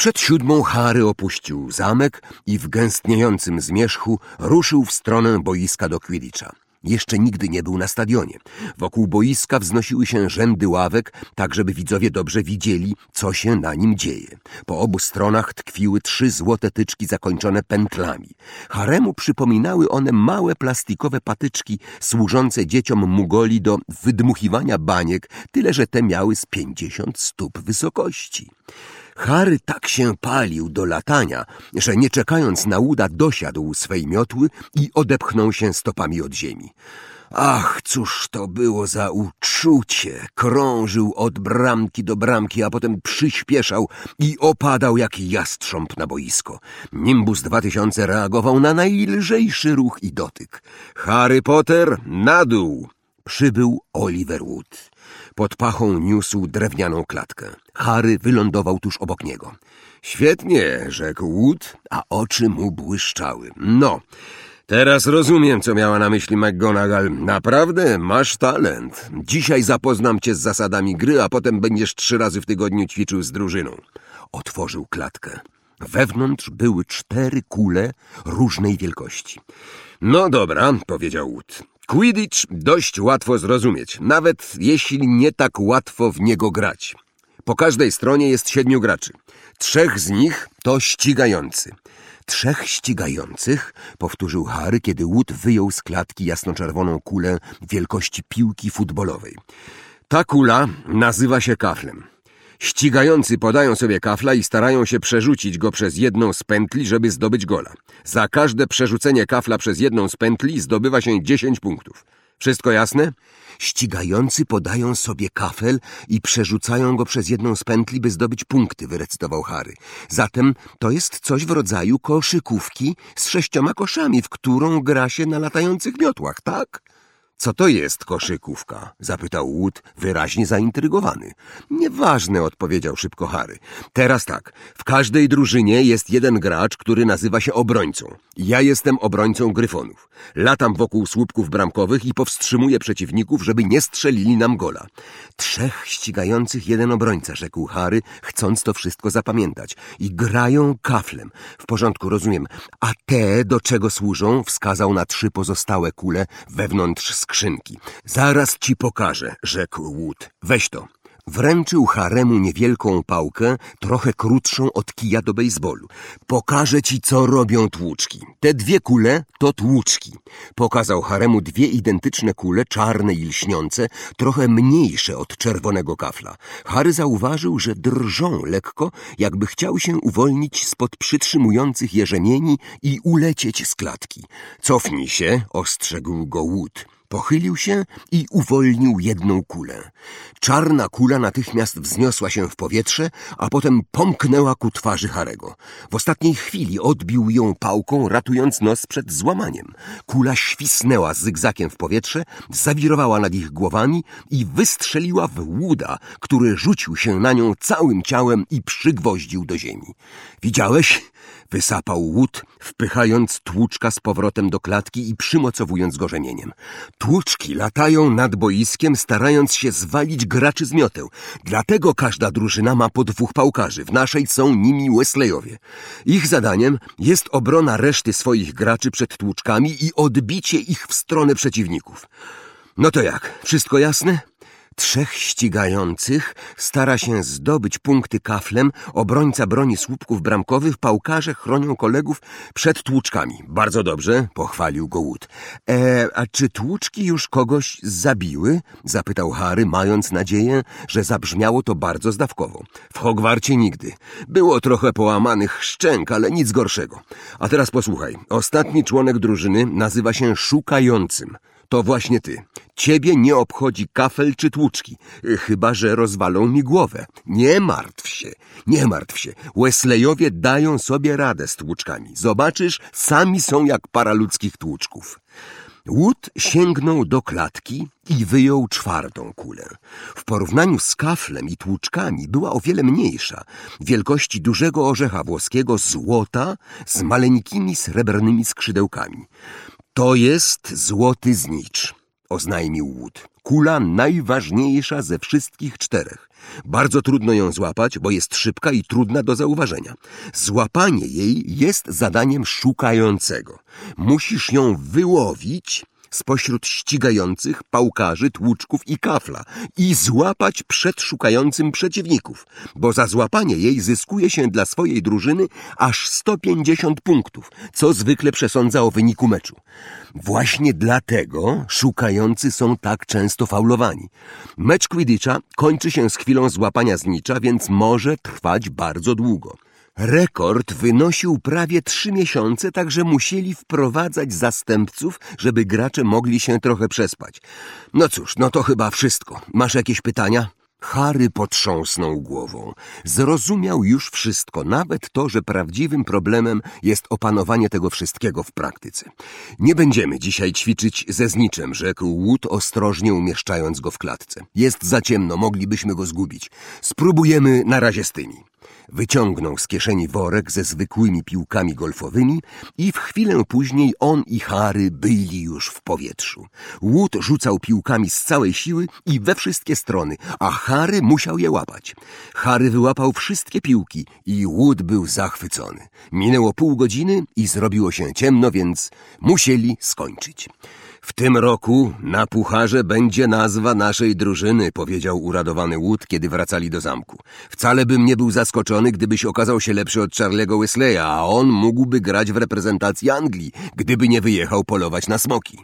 Przed siódmą Harry opuścił zamek i w gęstniejącym zmierzchu ruszył w stronę boiska do Quidditcha. Jeszcze nigdy nie był na stadionie. Wokół boiska wznosiły się rzędy ławek, tak żeby widzowie dobrze widzieli, co się na nim dzieje. Po obu stronach tkwiły trzy złote tyczki zakończone pętlami. Haremu przypominały one małe plastikowe patyczki służące dzieciom mugoli do wydmuchiwania baniek, tyle że te miały z pięćdziesiąt stóp wysokości. Harry tak się palił do latania, że nie czekając na uda dosiadł swej miotły i odepchnął się stopami od ziemi. Ach, cóż to było za uczucie! Krążył od bramki do bramki, a potem przyspieszał i opadał jak jastrząb na boisko. Nimbus 2000 reagował na najlżejszy ruch i dotyk. Harry Potter na dół! Przybył Oliver Wood. Pod pachą niósł drewnianą klatkę. Harry wylądował tuż obok niego. Świetnie, rzekł Wood, a oczy mu błyszczały. No, teraz rozumiem, co miała na myśli McGonagall. Naprawdę masz talent. Dzisiaj zapoznam cię z zasadami gry, a potem będziesz trzy razy w tygodniu ćwiczył z drużyną. Otworzył klatkę. Wewnątrz były cztery kule różnej wielkości. No dobra, powiedział Wood. Quidditch dość łatwo zrozumieć, nawet jeśli nie tak łatwo w niego grać. Po każdej stronie jest siedmiu graczy. Trzech z nich to ścigający. Trzech ścigających, powtórzył Harry, kiedy Wood wyjął z klatki jasnoczerwoną kulę wielkości piłki futbolowej. Ta kula nazywa się kaflem. Ścigający podają sobie kafla i starają się przerzucić go przez jedną z pętli, żeby zdobyć gola. Za każde przerzucenie kafla przez jedną z pętli zdobywa się 10 punktów. Wszystko jasne? Ścigający podają sobie kafel i przerzucają go przez jedną z pętli, by zdobyć punkty, wyrecytował Harry. Zatem to jest coś w rodzaju koszykówki z sześcioma koszami, w którą gra się na latających miotłach, tak? Co to jest koszykówka? zapytał Wood, wyraźnie zaintrygowany. Nieważne, odpowiedział szybko Harry. Teraz tak, w każdej drużynie jest jeden gracz, który nazywa się obrońcą. Ja jestem obrońcą gryfonów. Latam wokół słupków bramkowych i powstrzymuję przeciwników, żeby nie strzelili nam gola. Trzech ścigających jeden obrońca, rzekł Harry, chcąc to wszystko zapamiętać. I grają kaflem. W porządku, rozumiem. A te do czego służą? Wskazał na trzy pozostałe kule wewnątrz skrzynki. Zaraz ci pokażę, rzekł Wood. Weź to. Wręczył Haremu niewielką pałkę, trochę krótszą od kija do bejsbolu. Pokażę ci, co robią tłuczki. Te dwie kule to tłuczki. Pokazał Haremu dwie identyczne kule, czarne i lśniące, trochę mniejsze od czerwonego kafla. Harry zauważył, że drżą lekko, jakby chciał się uwolnić spod przytrzymujących je rzemieni i ulecieć z klatki. Cofnij się, ostrzegł go Wood. Pochylił się i uwolnił jedną kulę. Czarna kula natychmiast wzniosła się w powietrze, a potem pomknęła ku twarzy Harego. W ostatniej chwili odbił ją pałką, ratując nos przed złamaniem. Kula świsnęła zygzakiem w powietrze, zawirowała nad ich głowami i wystrzeliła w łuda, który rzucił się na nią całym ciałem i przygwoździł do ziemi. Widziałeś? Wysapał łód, wpychając tłuczka z powrotem do klatki i przymocowując go rzemieniem. Tłuczki latają nad boiskiem, starając się zwalić graczy z mioteł. Dlatego każda drużyna ma po dwóch pałkarzy. W naszej są nimi Wesleyowie. Ich zadaniem jest obrona reszty swoich graczy przed tłuczkami i odbicie ich w stronę przeciwników. No to jak? Wszystko jasne? Trzech ścigających stara się zdobyć punkty kaflem, obrońca broni słupków bramkowych, pałkarze chronią kolegów przed tłuczkami. Bardzo dobrze, pochwalił go Wood. E, a czy tłuczki już kogoś zabiły? Zapytał Harry, mając nadzieję, że zabrzmiało to bardzo zdawkowo. W Hogwarcie nigdy. Było trochę połamanych szczęk, ale nic gorszego. A teraz posłuchaj. Ostatni członek drużyny nazywa się Szukającym. To właśnie ty. Ciebie nie obchodzi kafel czy tłuczki, chyba że rozwalą mi głowę. Nie martw się, nie martw się. Wesleyowie dają sobie radę z tłuczkami. Zobaczysz, sami są jak para ludzkich tłuczków. Wood sięgnął do klatki i wyjął czwartą kulę. W porównaniu z kaflem i tłuczkami była o wiele mniejsza, wielkości dużego orzecha włoskiego złota z maleńkimi srebrnymi skrzydełkami. To jest złoty znicz, oznajmił Wood. Kula najważniejsza ze wszystkich czterech. Bardzo trudno ją złapać, bo jest szybka i trudna do zauważenia. Złapanie jej jest zadaniem szukającego. Musisz ją wyłowić spośród ścigających, pałkarzy, tłuczków i kafla i złapać przed szukającym przeciwników, bo za złapanie jej zyskuje się dla swojej drużyny aż 150 punktów, co zwykle przesądza o wyniku meczu. Właśnie dlatego szukający są tak często faulowani. Mecz Quidditcha kończy się z chwilą złapania znicza, więc może trwać bardzo długo. Rekord wynosił prawie trzy miesiące, także musieli wprowadzać zastępców, żeby gracze mogli się trochę przespać. No cóż, no to chyba wszystko. Masz jakieś pytania? Harry potrząsnął głową. Zrozumiał już wszystko, nawet to, że prawdziwym problemem jest opanowanie tego wszystkiego w praktyce. Nie będziemy dzisiaj ćwiczyć ze zniczem, rzekł Wood ostrożnie umieszczając go w klatce. Jest za ciemno, moglibyśmy go zgubić. Spróbujemy na razie z tymi. Wyciągnął z kieszeni worek ze zwykłymi piłkami golfowymi i w chwilę później on i Harry byli już w powietrzu. Wood rzucał piłkami z całej siły i we wszystkie strony, a Harry musiał je łapać. Harry wyłapał wszystkie piłki i Wood był zachwycony. Minęło pół godziny i zrobiło się ciemno, więc musieli skończyć. W tym roku na pucharze będzie nazwa naszej drużyny, powiedział uradowany Wood, kiedy wracali do zamku. Wcale bym nie był zaskoczony, gdybyś okazał się lepszy od Charlie'ego Wesleya, a on mógłby grać w reprezentacji Anglii, gdyby nie wyjechał polować na smoki.